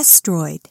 Asteroid.